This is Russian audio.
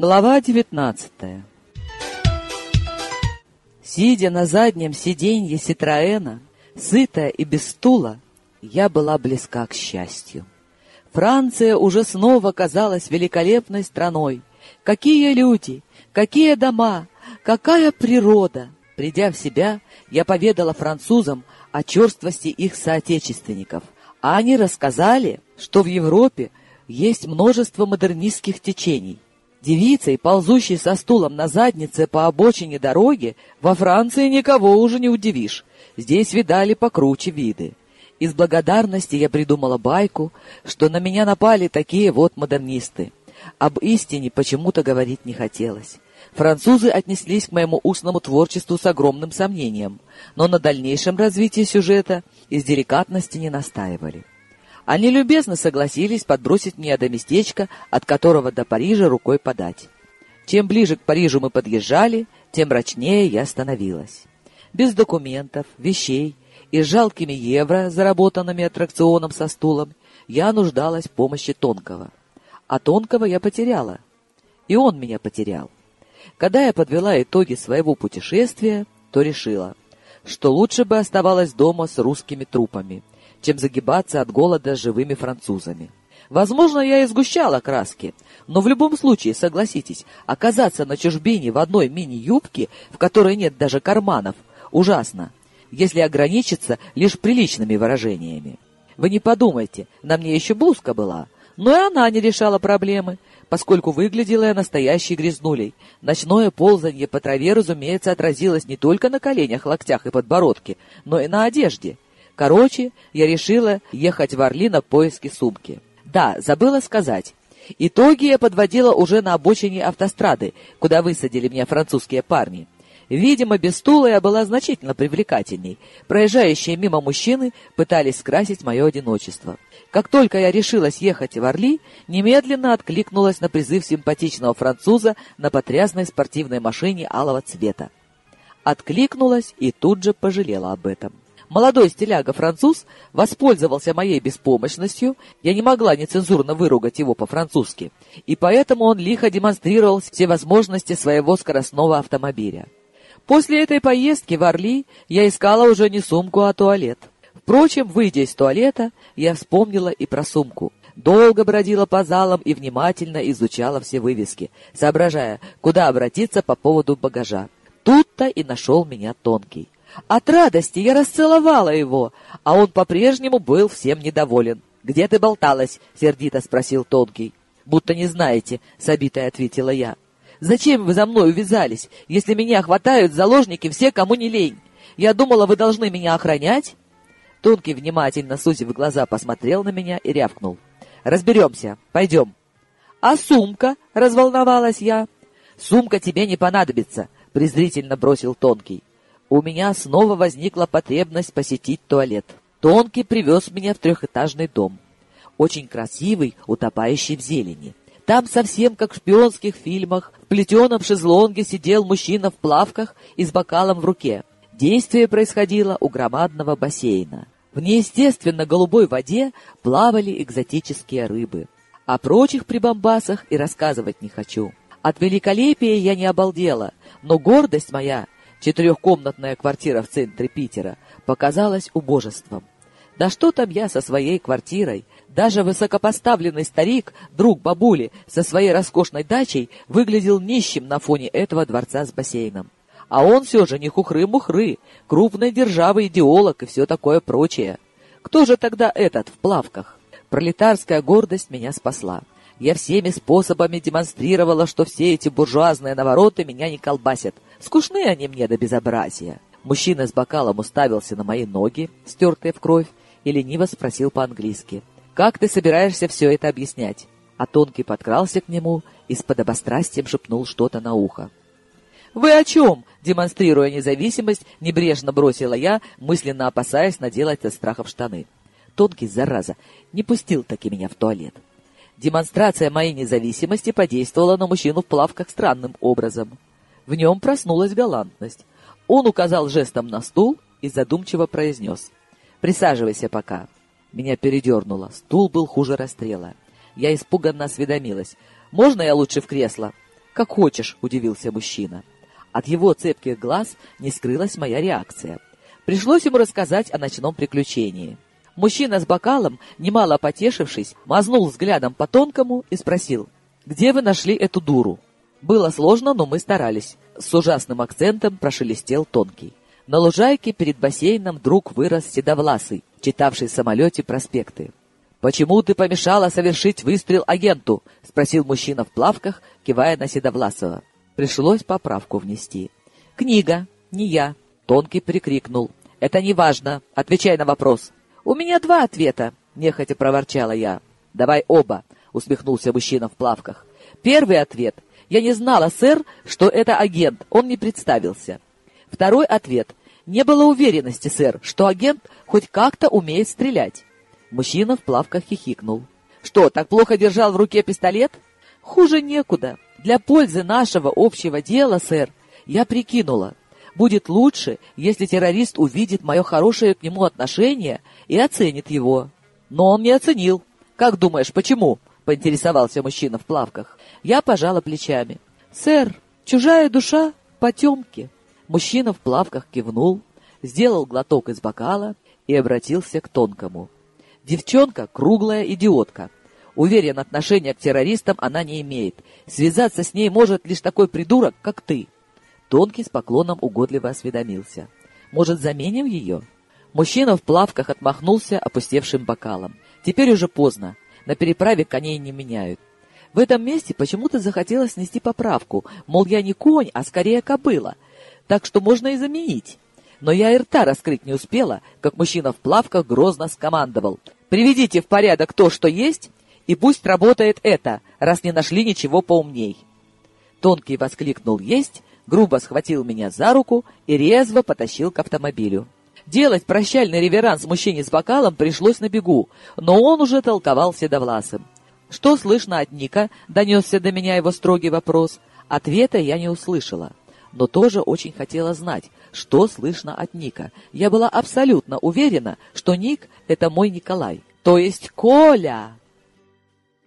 Глава девятнадцатая Сидя на заднем сиденье Ситроэна, сытая и без стула, я была близка к счастью. Франция уже снова казалась великолепной страной. Какие люди, какие дома, какая природа! Придя в себя, я поведала французам о черствости их соотечественников, а они рассказали, что в Европе есть множество модернистских течений. Девицей, ползущей со стулом на заднице по обочине дороги, во Франции никого уже не удивишь. Здесь видали покруче виды. Из благодарности я придумала байку, что на меня напали такие вот модернисты. Об истине почему-то говорить не хотелось. Французы отнеслись к моему устному творчеству с огромным сомнением, но на дальнейшем развитии сюжета из деликатности не настаивали. Они любезно согласились подбросить мне до местечка, от которого до Парижа рукой подать. Чем ближе к Парижу мы подъезжали, тем мрачнее я становилась. Без документов, вещей и жалкими евро, заработанными аттракционом со стулом, я нуждалась в помощи Тонкого. А Тонкого я потеряла. И он меня потерял. Когда я подвела итоги своего путешествия, то решила, что лучше бы оставалась дома с русскими трупами, чем загибаться от голода живыми французами. Возможно, я и сгущала краски, но в любом случае, согласитесь, оказаться на чужбине в одной мини-юбке, в которой нет даже карманов, ужасно, если ограничиться лишь приличными выражениями. Вы не подумайте, на мне еще блузка была, но и она не решала проблемы, поскольку выглядела я настоящей грязнулей. Ночное ползанье по траве, разумеется, отразилось не только на коленях, локтях и подбородке, но и на одежде. Короче, я решила ехать в Орли на поиски сумки. Да, забыла сказать. Итоги я подводила уже на обочине автострады, куда высадили меня французские парни. Видимо, без стула я была значительно привлекательней. Проезжающие мимо мужчины пытались скрасить мое одиночество. Как только я решилась ехать в Орли, немедленно откликнулась на призыв симпатичного француза на потрясной спортивной машине алого цвета. Откликнулась и тут же пожалела об этом. Молодой стиляга-француз воспользовался моей беспомощностью, я не могла нецензурно выругать его по-французски, и поэтому он лихо демонстрировал все возможности своего скоростного автомобиля. После этой поездки в Орли я искала уже не сумку, а туалет. Впрочем, выйдя из туалета, я вспомнила и про сумку. Долго бродила по залам и внимательно изучала все вывески, соображая, куда обратиться по поводу багажа. Тут-то и нашел меня Тонкий. От радости я расцеловала его, а он по-прежнему был всем недоволен. «Где ты болталась?» — сердито спросил Тонкий. «Будто не знаете», — с обитой ответила я. «Зачем вы за мной увязались, если меня хватают заложники все, кому не лень? Я думала, вы должны меня охранять?» Тонкий внимательно, сузив глаза, посмотрел на меня и рявкнул. «Разберемся. Пойдем». «А сумка?» — разволновалась я. «Сумка тебе не понадобится», — презрительно бросил Тонкий. У меня снова возникла потребность посетить туалет. Тонкий привез меня в трехэтажный дом. Очень красивый, утопающий в зелени. Там совсем как в шпионских фильмах, в плетеном шезлонге сидел мужчина в плавках и с бокалом в руке. Действие происходило у громадного бассейна. В неестественно голубой воде плавали экзотические рыбы. О прочих прибамбасах и рассказывать не хочу. От великолепия я не обалдела, но гордость моя, четырехкомнатная квартира в центре Питера, показалась убожеством. Да что там я со своей квартирой? Даже высокопоставленный старик, друг бабули, со своей роскошной дачей, выглядел нищим на фоне этого дворца с бассейном. А он все же не хухры-мухры, крупной державы идеолог и все такое прочее. Кто же тогда этот в плавках? Пролетарская гордость меня спасла. Я всеми способами демонстрировала, что все эти буржуазные навороты меня не колбасят. Скучны они мне до безобразия. Мужчина с бокалом уставился на мои ноги, стертые в кровь, и лениво спросил по-английски. «Как ты собираешься все это объяснять?» А Тонкий подкрался к нему и с подобострастием шепнул что-то на ухо. «Вы о чем?» — демонстрируя независимость, небрежно бросила я, мысленно опасаясь наделать от страха в штаны. Тонкий, зараза, не пустил таки меня в туалет. Демонстрация моей независимости подействовала на мужчину в плавках странным образом. В нем проснулась галантность. Он указал жестом на стул и задумчиво произнес. «Присаживайся пока». Меня передернуло. Стул был хуже расстрела. Я испуганно осведомилась. «Можно я лучше в кресло?» как хочешь», — удивился мужчина. От его цепких глаз не скрылась моя реакция. Пришлось ему рассказать о ночном приключении. Мужчина с бокалом, немало потешившись, мазнул взглядом по тонкому и спросил, «Где вы нашли эту дуру?» Было сложно, но мы старались. С ужасным акцентом прошелестел тонкий. На лужайке перед бассейном вдруг вырос седовласый, читавший в самолете проспекты. «Почему ты помешала совершить выстрел агенту?» — спросил мужчина в плавках, кивая на Седовласова. Пришлось поправку внести. «Книга, не я», — Тонкий прикрикнул. «Это не важно. Отвечай на вопрос». «У меня два ответа», — нехотя проворчала я. «Давай оба», — усмехнулся мужчина в плавках. «Первый ответ. Я не знала, сэр, что это агент. Он не представился». Второй ответ. Не было уверенности, сэр, что агент хоть как-то умеет стрелять. Мужчина в плавках хихикнул. Что, так плохо держал в руке пистолет? Хуже некуда. Для пользы нашего общего дела, сэр, я прикинула. Будет лучше, если террорист увидит мое хорошее к нему отношение и оценит его. Но он не оценил. Как думаешь, почему? Поинтересовался мужчина в плавках. Я пожала плечами. Сэр, чужая душа — потемки. Мужчина в плавках кивнул, сделал глоток из бокала и обратился к тонкому. Девчонка — круглая идиотка. Уверен, отношения к террористам она не имеет. Связаться с ней может лишь такой придурок, как ты. Тонкий с поклоном угодливо осведомился. Может, заменим ее? Мужчина в плавках отмахнулся опустевшим бокалом. Теперь уже поздно. На переправе коней не меняют. В этом месте почему-то захотелось снести поправку, мол, я не конь, а скорее кобыла — так что можно и заменить. Но я и рта раскрыть не успела, как мужчина в плавках грозно скомандовал. «Приведите в порядок то, что есть, и пусть работает это, раз не нашли ничего поумней». Тонкий воскликнул «Есть!», грубо схватил меня за руку и резво потащил к автомобилю. Делать прощальный реверанс мужчине с бокалом пришлось на бегу, но он уже толковал седовласым. «Что слышно от Ника?» — донесся до меня его строгий вопрос. Ответа я не услышала но тоже очень хотела знать, что слышно от Ника. Я была абсолютно уверена, что Ник — это мой Николай, то есть Коля.